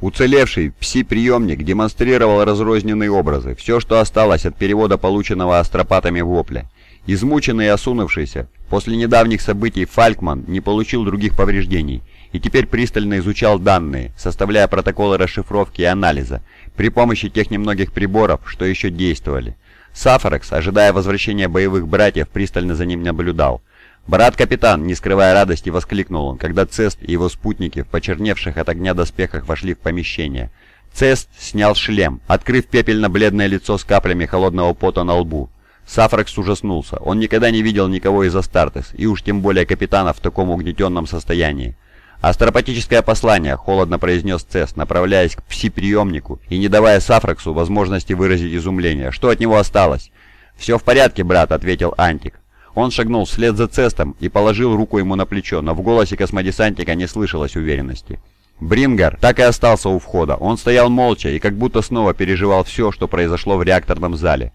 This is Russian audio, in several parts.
Уцелевший пси-приемник демонстрировал разрозненные образы, все, что осталось от перевода полученного астропатами вопля. Измученный и осунувшийся, после недавних событий Фалькман не получил других повреждений и теперь пристально изучал данные, составляя протоколы расшифровки и анализа при помощи тех немногих приборов, что еще действовали. Сафарекс, ожидая возвращения боевых братьев, пристально за ним наблюдал. «Брат-капитан!» — не скрывая радости, воскликнул он, когда Цест и его спутники в почерневших от огня доспехах вошли в помещение. Цест снял шлем, открыв пепельно-бледное лицо с каплями холодного пота на лбу. Сафракс ужаснулся. Он никогда не видел никого из Астартес, и уж тем более капитана в таком угнетенном состоянии. «Астропатическое послание», — холодно произнес Цест, направляясь к пси-приемнику и не давая Сафраксу возможности выразить изумление. «Что от него осталось?» «Все в порядке, брат», — ответил Антик. Он шагнул вслед за Цестом и положил руку ему на плечо, но в голосе космодесантника не слышалось уверенности. Брингар так и остался у входа. Он стоял молча и как будто снова переживал все, что произошло в реакторном зале.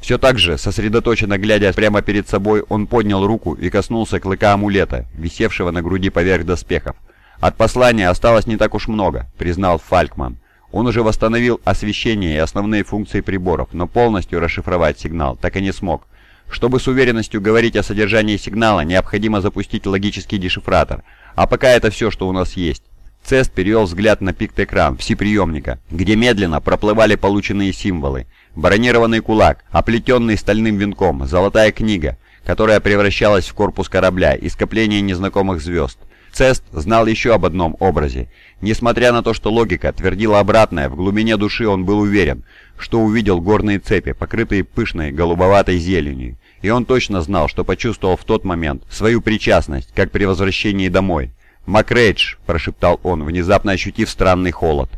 Все так же, сосредоточенно глядя прямо перед собой, он поднял руку и коснулся клыка амулета, висевшего на груди поверх доспехов. «От послания осталось не так уж много», — признал Фалькман. Он уже восстановил освещение и основные функции приборов, но полностью расшифровать сигнал так и не смог. Чтобы с уверенностью говорить о содержании сигнала, необходимо запустить логический дешифратор. А пока это все, что у нас есть. Цест перевел взгляд на пикт-экран всеприемника, где медленно проплывали полученные символы. Бронированный кулак, оплетенный стальным венком, золотая книга, которая превращалась в корпус корабля и скопление незнакомых звезд. Цест знал еще об одном образе. Несмотря на то, что логика твердила обратное, в глубине души он был уверен, что увидел горные цепи, покрытые пышной голубоватой зеленью. И он точно знал, что почувствовал в тот момент свою причастность, как при возвращении домой. «Макрейдж!» – прошептал он, внезапно ощутив странный холод.